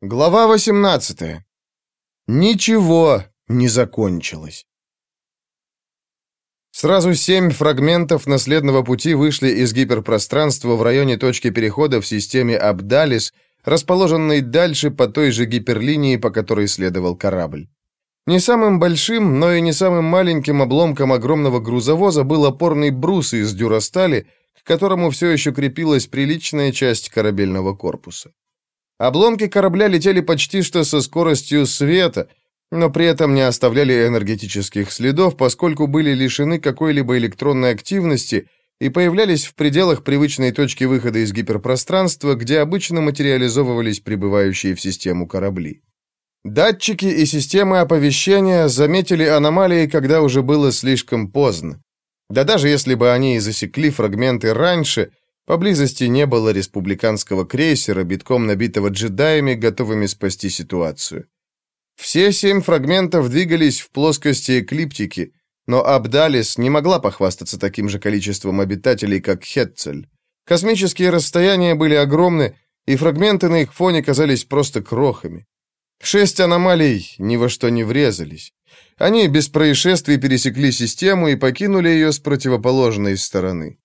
Глава 18. Ничего не закончилось. Сразу семь фрагментов наследного пути вышли из гиперпространства в районе точки перехода в системе Абдалис, расположенной дальше по той же гиперлинии, по которой следовал корабль. Не самым большим, но и не самым маленьким обломком огромного грузовоза был опорный брус из дюрастали, к которому все еще крепилась приличная часть корабельного корпуса. Обломки корабля летели почти что со скоростью света, но при этом не оставляли энергетических следов, поскольку были лишены какой-либо электронной активности и появлялись в пределах привычной точки выхода из гиперпространства, где обычно материализовывались прибывающие в систему корабли. Датчики и системы оповещения заметили аномалии, когда уже было слишком поздно. Да даже если бы они и засекли фрагменты раньше, Поблизости не было республиканского крейсера, битком набитого джедаями, готовыми спасти ситуацию. Все семь фрагментов двигались в плоскости эклиптики, но Абдалис не могла похвастаться таким же количеством обитателей, как Хетцель. Космические расстояния были огромны, и фрагменты на их фоне казались просто крохами. Шесть аномалий ни во что не врезались. Они без происшествий пересекли систему и покинули ее с противоположной стороны.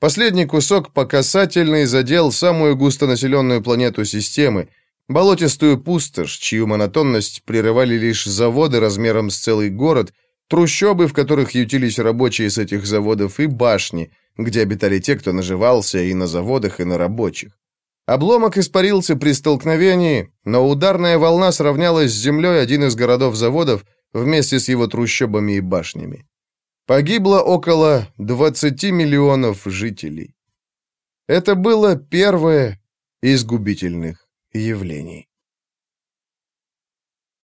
Последний кусок по касательной задел самую густонаселенную планету системы, болотистую пустошь, чью монотонность прерывали лишь заводы размером с целый город, трущобы, в которых ютились рабочие с этих заводов, и башни, где обитали те, кто наживался и на заводах, и на рабочих. Обломок испарился при столкновении, но ударная волна сравнялась с землей один из городов-заводов вместе с его трущобами и башнями. Погибло около 20 миллионов жителей. Это было первое из губительных явлений.